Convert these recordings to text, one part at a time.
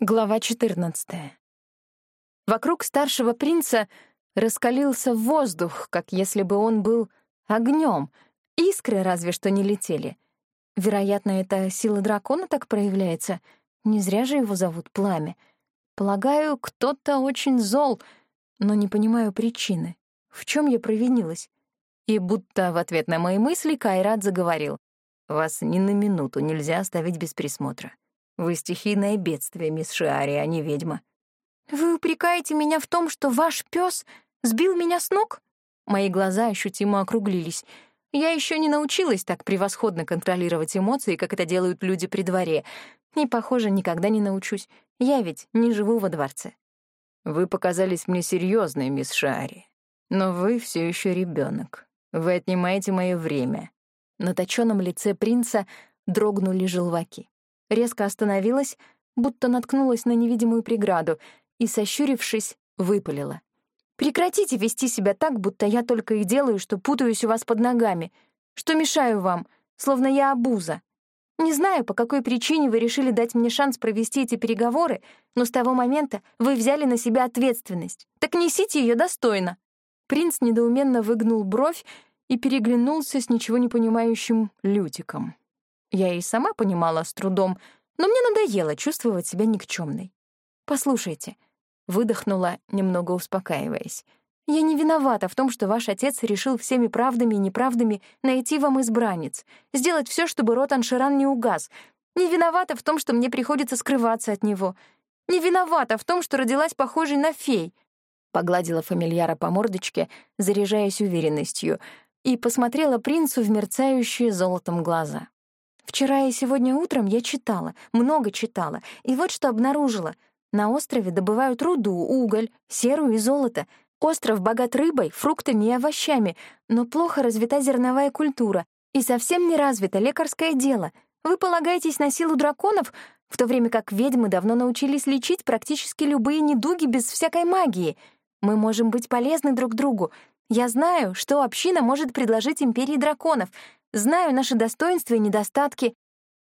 Глава 14. Вокруг старшего принца раскалился воздух, как если бы он был огнем. Искры разве что не летели. Вероятно, это сила дракона так проявляется. Не зря же его зовут Пламя. Полагаю, кто-то очень зол, но не понимаю причины. В чем я провинилась? И будто в ответ на мои мысли Кайрат заговорил. «Вас ни на минуту нельзя оставить без присмотра. Вы стихийное бедствие, мисс Шиари, а не ведьма. Вы упрекаете меня в том, что ваш пес сбил меня с ног? Мои глаза ощутимо округлились. Я еще не научилась так превосходно контролировать эмоции, как это делают люди при дворе. И, похоже, никогда не научусь. Я ведь не живу во дворце. Вы показались мне серьезной, мисс Шиари. Но вы все еще ребенок. Вы отнимаете мое время. На точенном лице принца дрогнули желваки резко остановилась, будто наткнулась на невидимую преграду и, сощурившись, выпалила. «Прекратите вести себя так, будто я только и делаю, что путаюсь у вас под ногами, что мешаю вам, словно я обуза. Не знаю, по какой причине вы решили дать мне шанс провести эти переговоры, но с того момента вы взяли на себя ответственность. Так несите ее достойно». Принц недоуменно выгнул бровь и переглянулся с ничего не понимающим Лютиком. Я и сама понимала с трудом, но мне надоело чувствовать себя никчемной. «Послушайте», — выдохнула, немного успокаиваясь, «я не виновата в том, что ваш отец решил всеми правдами и неправдами найти вам избранниц, сделать все, чтобы рот Анширан не угас. Не виновата в том, что мне приходится скрываться от него. Не виновата в том, что родилась похожей на фей», — погладила фамильяра по мордочке, заряжаясь уверенностью, и посмотрела принцу в мерцающие золотом глаза. Вчера и сегодня утром я читала, много читала, и вот что обнаружила. На острове добывают руду, уголь, серу и золото. Остров богат рыбой, фруктами и овощами, но плохо развита зерновая культура и совсем не развито лекарское дело. Вы полагаетесь на силу драконов, в то время как ведьмы давно научились лечить практически любые недуги без всякой магии. Мы можем быть полезны друг другу. Я знаю, что община может предложить империи драконов — Знаю наши достоинства и недостатки».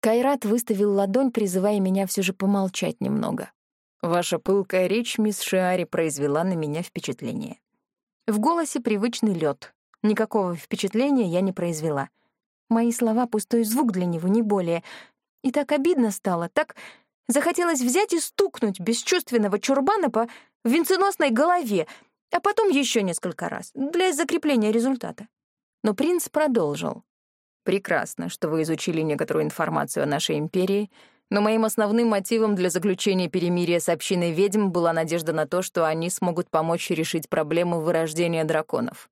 Кайрат выставил ладонь, призывая меня все же помолчать немного. «Ваша пылкая речь, мисс Шиари, произвела на меня впечатление». В голосе привычный лед. Никакого впечатления я не произвела. Мои слова — пустой звук для него, не более. И так обидно стало, так захотелось взять и стукнуть бесчувственного чурбана по венценосной голове, а потом еще несколько раз, для закрепления результата. Но принц продолжил. Прекрасно, что вы изучили некоторую информацию о нашей империи, но моим основным мотивом для заключения перемирия с общиной ведьм была надежда на то, что они смогут помочь решить проблему вырождения драконов.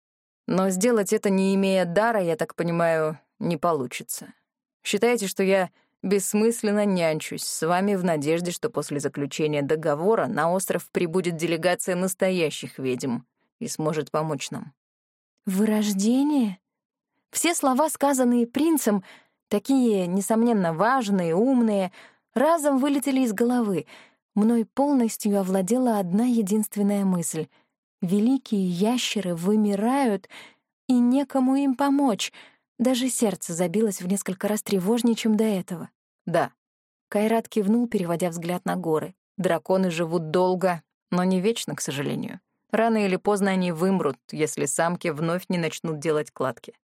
Но сделать это, не имея дара, я так понимаю, не получится. Считаете, что я бессмысленно нянчусь с вами в надежде, что после заключения договора на остров прибудет делегация настоящих ведьм и сможет помочь нам. «Вырождение?» Все слова, сказанные принцем, такие, несомненно, важные, умные, разом вылетели из головы. Мной полностью овладела одна единственная мысль. Великие ящеры вымирают, и некому им помочь. Даже сердце забилось в несколько раз тревожнее, чем до этого. «Да». Кайрат кивнул, переводя взгляд на горы. «Драконы живут долго, но не вечно, к сожалению. Рано или поздно они вымрут, если самки вновь не начнут делать кладки.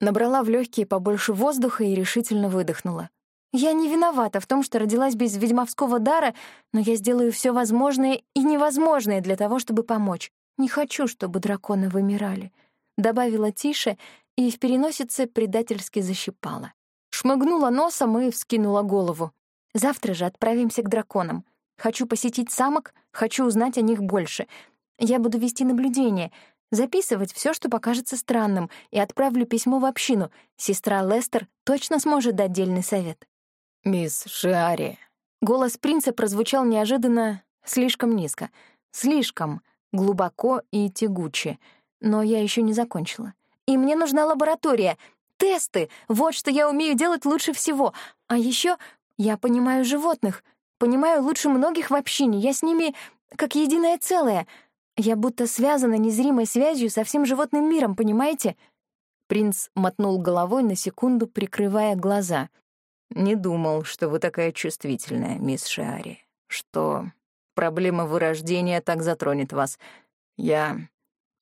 Набрала в легкие побольше воздуха и решительно выдохнула. «Я не виновата в том, что родилась без ведьмовского дара, но я сделаю все возможное и невозможное для того, чтобы помочь. Не хочу, чтобы драконы вымирали», — добавила тише и в переносице предательски защипала. Шмыгнула носом и вскинула голову. «Завтра же отправимся к драконам. Хочу посетить самок, хочу узнать о них больше. Я буду вести наблюдение — записывать все, что покажется странным, и отправлю письмо в общину. Сестра Лестер точно сможет дать дельный совет. «Мисс Шиари». Голос принца прозвучал неожиданно слишком низко, слишком глубоко и тягуче. Но я еще не закончила. И мне нужна лаборатория, тесты. Вот что я умею делать лучше всего. А еще я понимаю животных, понимаю лучше многих в общине. Я с ними как единое целое — я будто связана незримой связью со всем животным миром, понимаете? Принц мотнул головой на секунду, прикрывая глаза. «Не думал, что вы такая чувствительная, мисс Шиари. что проблема вырождения так затронет вас. Я...»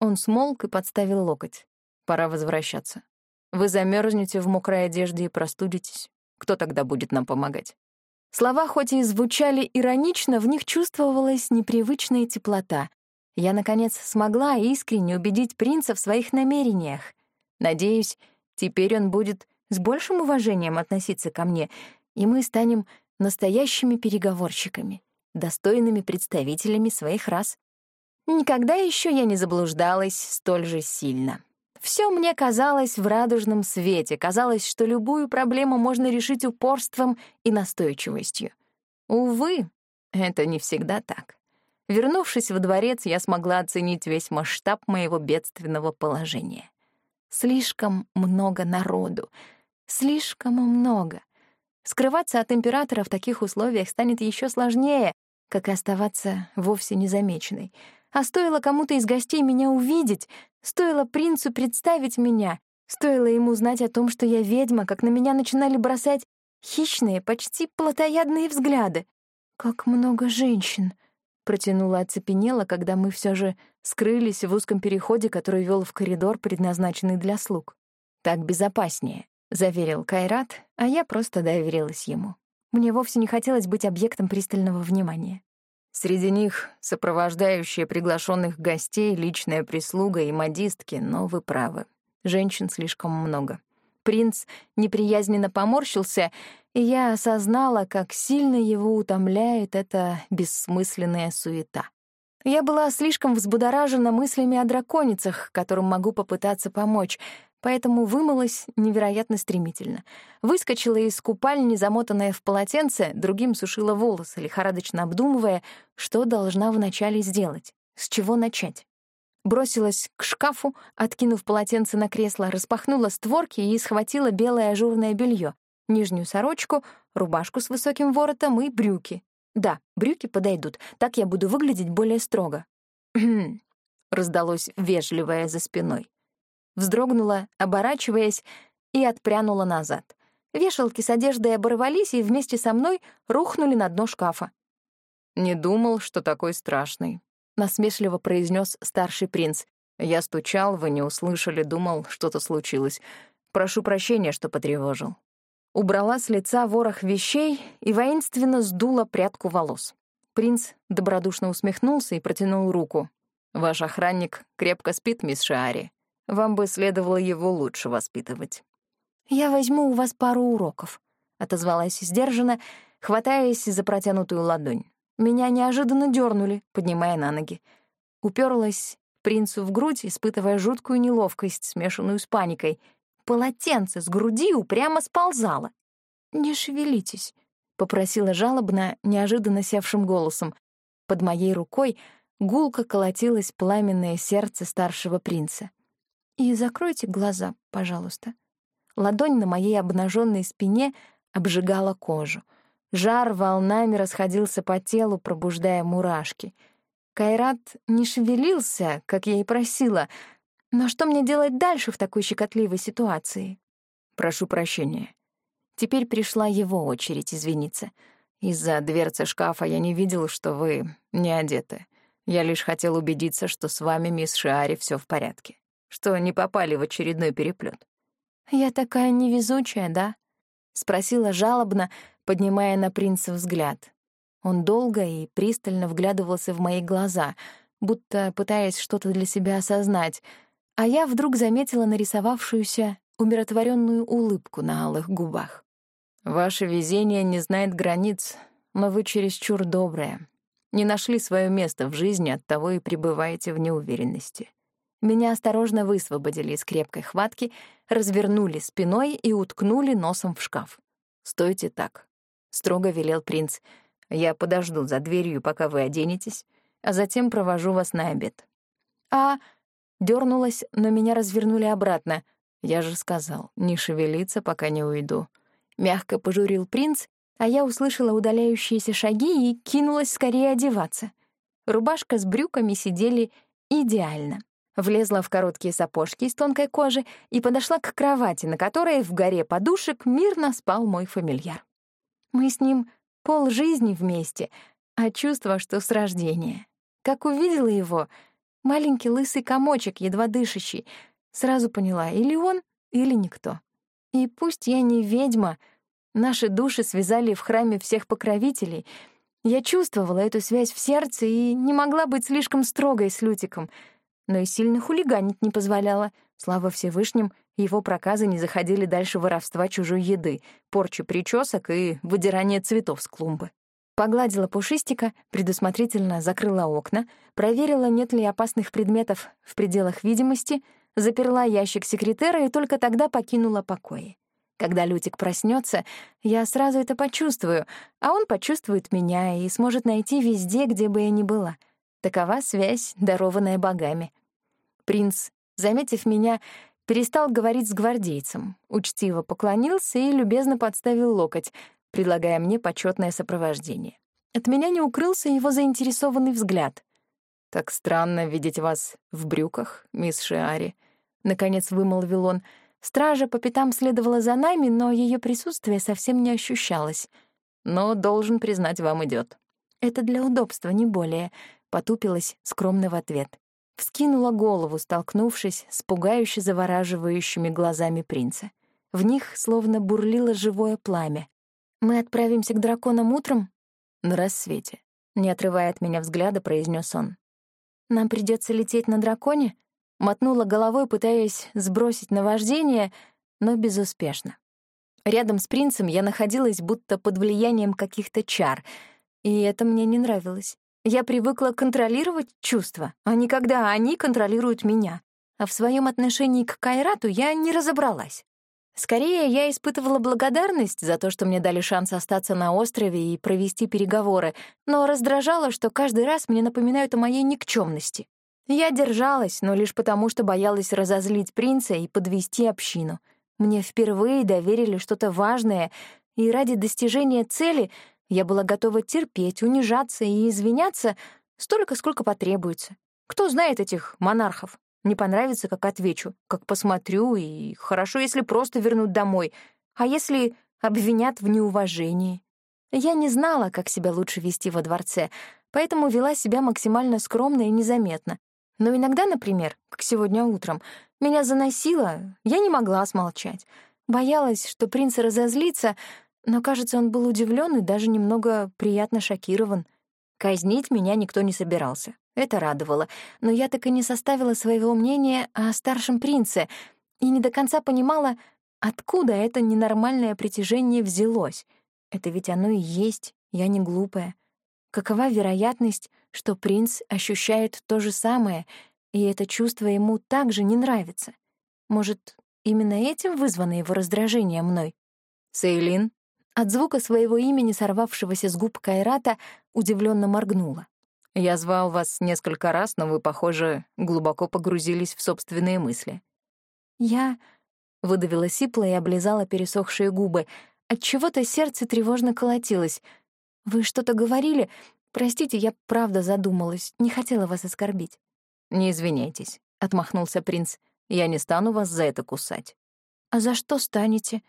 Он смолк и подставил локоть. «Пора возвращаться. Вы замерзнете в мокрой одежде и простудитесь. Кто тогда будет нам помогать?» Слова хоть и звучали иронично, в них чувствовалась непривычная теплота. Я, наконец, смогла искренне убедить принца в своих намерениях. Надеюсь, теперь он будет с большим уважением относиться ко мне, и мы станем настоящими переговорщиками, достойными представителями своих рас. Никогда еще я не заблуждалась столь же сильно. Все мне казалось в радужном свете, казалось, что любую проблему можно решить упорством и настойчивостью. Увы, это не всегда так. Вернувшись во дворец, я смогла оценить весь масштаб моего бедственного положения. Слишком много народу, слишком много. Скрываться от императора в таких условиях станет еще сложнее, как и оставаться вовсе незамеченной. А стоило кому-то из гостей меня увидеть, стоило принцу представить меня, стоило ему знать о том, что я ведьма, как на меня начинали бросать хищные, почти плотоядные взгляды. «Как много женщин!» — протянула оцепенела, когда мы все же скрылись в узком переходе, который вел в коридор, предназначенный для слуг. «Так безопаснее», — заверил Кайрат, а я просто доверилась ему. Мне вовсе не хотелось быть объектом пристального внимания. Среди них сопровождающие приглашенных гостей, личная прислуга и модистки, но вы правы. Женщин слишком много. Принц неприязненно поморщился, и я осознала, как сильно его утомляет эта бессмысленная суета. Я была слишком взбудоражена мыслями о драконицах, которым могу попытаться помочь, поэтому вымылась невероятно стремительно. Выскочила из купальни, замотанная в полотенце, другим сушила волосы, лихорадочно обдумывая, что должна вначале сделать, с чего начать. Бросилась к шкафу, откинув полотенце на кресло, распахнула створки и схватила белое ажурное белье, нижнюю сорочку, рубашку с высоким воротом и брюки. Да, брюки подойдут, так я буду выглядеть более строго. раздалось вежливое за спиной. Вздрогнула, оборачиваясь, и отпрянула назад. Вешалки с одеждой оборвались и вместе со мной рухнули на дно шкафа. «Не думал, что такой страшный», — насмешливо произнес старший принц. «Я стучал, вы не услышали, думал, что-то случилось. Прошу прощения, что потревожил» убрала с лица ворох вещей и воинственно сдула прядку волос. Принц добродушно усмехнулся и протянул руку. «Ваш охранник крепко спит, мисс Шаари. Вам бы следовало его лучше воспитывать». «Я возьму у вас пару уроков», — отозвалась сдержанно, хватаясь за протянутую ладонь. Меня неожиданно дернули, поднимая на ноги. Уперлась принцу в грудь, испытывая жуткую неловкость, смешанную с паникой — Полотенце с груди упрямо сползало. «Не шевелитесь», — попросила жалобно, неожиданно севшим голосом. Под моей рукой гулко колотилось пламенное сердце старшего принца. «И закройте глаза, пожалуйста». Ладонь на моей обнаженной спине обжигала кожу. Жар волнами расходился по телу, пробуждая мурашки. Кайрат не шевелился, как я и просила — но что мне делать дальше в такой щекотливой ситуации? Прошу прощения. Теперь пришла его очередь извиниться. Из-за дверцы шкафа я не видел, что вы не одеты. Я лишь хотел убедиться, что с вами, мисс Шиари, все в порядке, что не попали в очередной переплет. «Я такая невезучая, да?» — спросила жалобно, поднимая на принца взгляд. Он долго и пристально вглядывался в мои глаза, будто пытаясь что-то для себя осознать — а я вдруг заметила нарисовавшуюся умиротворенную улыбку на алых губах. «Ваше везение не знает границ, но вы чересчур добрая. Не нашли свое место в жизни, оттого и пребываете в неуверенности». Меня осторожно высвободили из крепкой хватки, развернули спиной и уткнули носом в шкаф. «Стойте так», — строго велел принц. «Я подожду за дверью, пока вы оденетесь, а затем провожу вас на обед». «А Дёрнулась, но меня развернули обратно. Я же сказал, не шевелиться, пока не уйду. Мягко пожурил принц, а я услышала удаляющиеся шаги и кинулась скорее одеваться. Рубашка с брюками сидели идеально. Влезла в короткие сапожки из тонкой кожи и подошла к кровати, на которой в горе подушек мирно спал мой фамильяр. Мы с ним полжизни вместе, а чувство, что с рождения. Как увидела его, маленький лысый комочек, едва дышащий, сразу поняла, или он, или никто. И пусть я не ведьма, наши души связали в храме всех покровителей, я чувствовала эту связь в сердце и не могла быть слишком строгой с Лютиком, но и сильно хулиганить не позволяла. Слава Всевышним, его проказы не заходили дальше воровства чужой еды, порчи причесок и выдирания цветов с клумбы. Погладила пушистика, предусмотрительно закрыла окна, проверила, нет ли опасных предметов в пределах видимости, заперла ящик секретера и только тогда покинула покои. Когда Лютик проснется, я сразу это почувствую, а он почувствует меня и сможет найти везде, где бы я ни была. Такова связь, дарованная богами. Принц, заметив меня, перестал говорить с гвардейцем, учтиво поклонился и любезно подставил локоть, предлагая мне почетное сопровождение. От меня не укрылся его заинтересованный взгляд. «Так странно видеть вас в брюках, мисс Шиари», — наконец вымолвил он. Стража по пятам следовала за нами, но ее присутствие совсем не ощущалось. «Но, должен признать, вам идет. «Это для удобства, не более», — потупилась скромно в ответ. Вскинула голову, столкнувшись с пугающе завораживающими глазами принца. В них словно бурлило живое пламя. «Мы отправимся к драконам утром?» «На рассвете», — не отрывая от меня взгляда, произнес он. «Нам придется лететь на драконе?» Мотнула головой, пытаясь сбросить наваждение, но безуспешно. Рядом с принцем я находилась будто под влиянием каких-то чар, и это мне не нравилось. Я привыкла контролировать чувства, а не когда они контролируют меня. А в своем отношении к Кайрату я не разобралась. Скорее, я испытывала благодарность за то, что мне дали шанс остаться на острове и провести переговоры, но раздражало, что каждый раз мне напоминают о моей никчемности. Я держалась, но лишь потому, что боялась разозлить принца и подвести общину. Мне впервые доверили что-то важное, и ради достижения цели я была готова терпеть, унижаться и извиняться столько, сколько потребуется. Кто знает этих монархов? Не понравится, как отвечу, как посмотрю, и хорошо, если просто вернут домой. А если обвинят в неуважении? Я не знала, как себя лучше вести во дворце, поэтому вела себя максимально скромно и незаметно. Но иногда, например, как сегодня утром, меня заносило, я не могла смолчать. Боялась, что принц разозлится, но, кажется, он был удивлен и даже немного приятно шокирован. Казнить меня никто не собирался. Это радовало, но я так и не составила своего мнения о старшем принце и не до конца понимала, откуда это ненормальное притяжение взялось. Это ведь оно и есть, я не глупая. Какова вероятность, что принц ощущает то же самое, и это чувство ему также не нравится? Может, именно этим вызвано его раздражение мной? Сейлин, от звука своего имени, сорвавшегося с губ Кайрата, удивленно моргнула. Я звал вас несколько раз, но вы, похоже, глубоко погрузились в собственные мысли. Я выдавила сипло и облизала пересохшие губы. От чего-то сердце тревожно колотилось. Вы что-то говорили? Простите, я правда задумалась, не хотела вас оскорбить. Не извиняйтесь, отмахнулся принц. Я не стану вас за это кусать. А за что станете?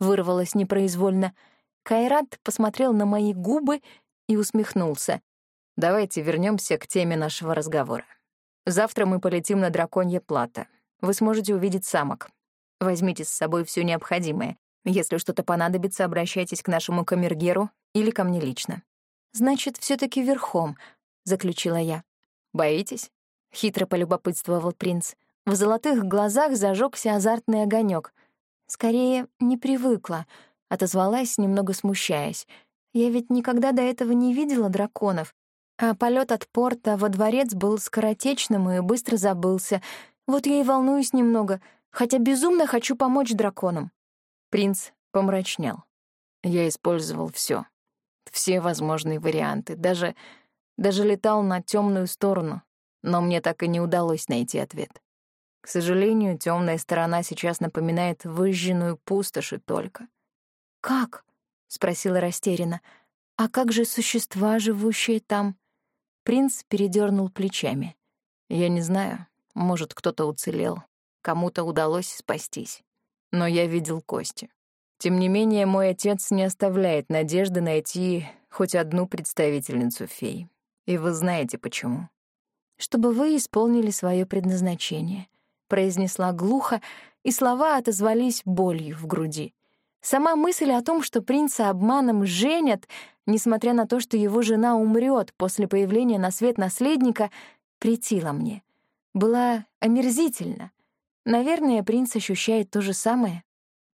Вырвалось непроизвольно. Кайрат посмотрел на мои губы и усмехнулся. Давайте вернемся к теме нашего разговора. Завтра мы полетим на драконье плато. Вы сможете увидеть самок. Возьмите с собой все необходимое. Если что-то понадобится, обращайтесь к нашему камергеру или ко мне лично. Значит, все таки верхом, заключила я. Боитесь? хитро полюбопытствовал принц. В золотых глазах зажегся азартный огонек. Скорее, не привыкла, отозвалась, немного смущаясь. Я ведь никогда до этого не видела драконов. А полет от порта во дворец был скоротечным и быстро забылся. Вот я и волнуюсь немного, хотя безумно хочу помочь драконам. Принц помрачнел. Я использовал все, все возможные варианты, даже даже летал на темную сторону, но мне так и не удалось найти ответ. К сожалению, темная сторона сейчас напоминает выжженную пустошь и только. «Как?» — спросила растерянно. «А как же существа, живущие там?» Принц передернул плечами. «Я не знаю. Может, кто-то уцелел. Кому-то удалось спастись. Но я видел кости. Тем не менее, мой отец не оставляет надежды найти хоть одну представительницу фей. И вы знаете почему. Чтобы вы исполнили свое предназначение, произнесла глухо, и слова отозвались болью в груди. Сама мысль о том, что принца обманом женят, несмотря на то, что его жена умрет после появления на свет наследника, претила мне. Была омерзительна. Наверное, принц ощущает то же самое.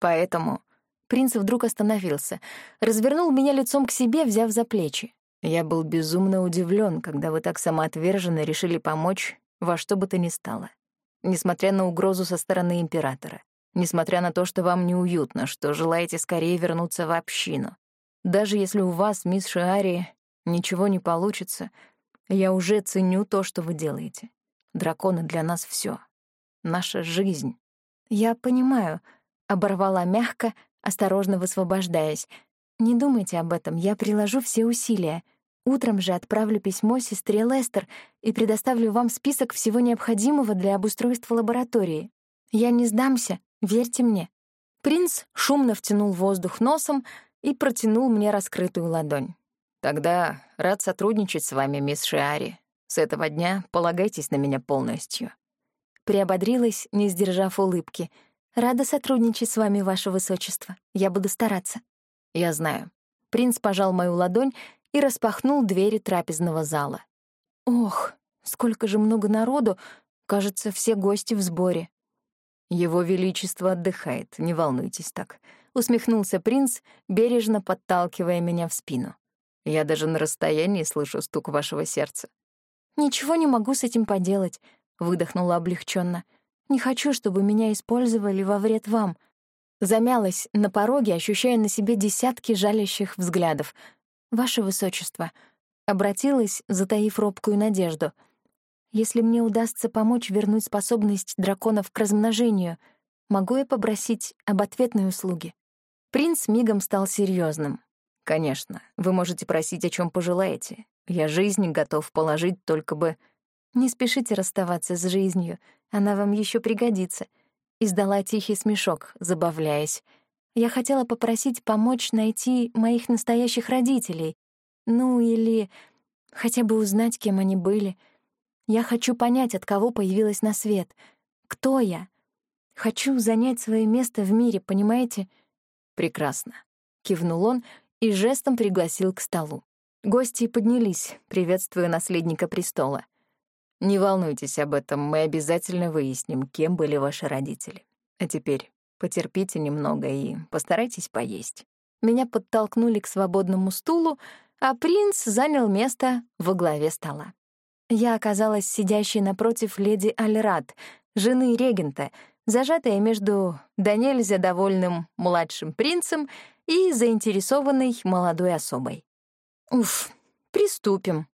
Поэтому принц вдруг остановился, развернул меня лицом к себе, взяв за плечи. Я был безумно удивлен, когда вы так самоотверженно решили помочь во что бы то ни стало. Несмотря на угрозу со стороны императора. Несмотря на то, что вам неуютно, что желаете скорее вернуться в общину. Даже если у вас, мисс Шиари, ничего не получится, я уже ценю то, что вы делаете. Драконы для нас все, Наша жизнь. Я понимаю, оборвала мягко, осторожно высвобождаясь. Не думайте об этом, я приложу все усилия. Утром же отправлю письмо сестре Лестер и предоставлю вам список всего необходимого для обустройства лаборатории. Я не сдамся, верьте мне. Принц шумно втянул воздух носом и протянул мне раскрытую ладонь. «Тогда рад сотрудничать с вами, мисс Шиари. С этого дня полагайтесь на меня полностью». Приободрилась, не сдержав улыбки. «Рада сотрудничать с вами, ваше высочество. Я буду стараться». «Я знаю». Принц пожал мою ладонь и распахнул двери трапезного зала. «Ох, сколько же много народу! Кажется, все гости в сборе». «Его Величество отдыхает, не волнуйтесь так», — усмехнулся принц, бережно подталкивая меня в спину. «Я даже на расстоянии слышу стук вашего сердца». «Ничего не могу с этим поделать», — выдохнула облегченно. «Не хочу, чтобы меня использовали во вред вам». Замялась на пороге, ощущая на себе десятки жалящих взглядов. «Ваше высочество», — обратилась, затаив робкую надежду — если мне удастся помочь вернуть способность драконов к размножению, могу я попросить об ответной услуге?» Принц мигом стал серьезным. «Конечно, вы можете просить, о чем пожелаете. Я жизнь готов положить, только бы...» «Не спешите расставаться с жизнью, она вам еще пригодится», — издала тихий смешок, забавляясь. «Я хотела попросить помочь найти моих настоящих родителей. Ну, или хотя бы узнать, кем они были». Я хочу понять, от кого появилась на свет. Кто я? Хочу занять свое место в мире, понимаете? Прекрасно. Кивнул он и жестом пригласил к столу. Гости поднялись, приветствуя наследника престола. Не волнуйтесь об этом, мы обязательно выясним, кем были ваши родители. А теперь потерпите немного и постарайтесь поесть. Меня подтолкнули к свободному стулу, а принц занял место во главе стола. Я оказалась сидящей напротив леди Альрат, жены регента, зажатая между да нельзя довольным младшим принцем и заинтересованной молодой особой. «Уф, приступим»,